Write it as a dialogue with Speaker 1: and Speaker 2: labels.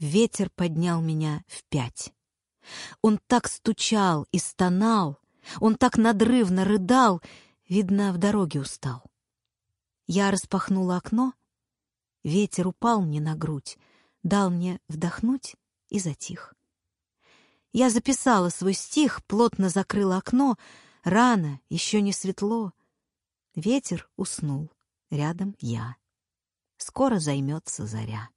Speaker 1: ветер поднял меня в пять. Он так стучал и стонал, он так надрывно рыдал, видно, в дороге устал. Я распахнула окно, ветер упал мне на грудь, дал мне вдохнуть и затих. Я записала свой стих, плотно закрыла окно, рано, еще не светло. Ветер уснул, рядом я. Скоро займется заря.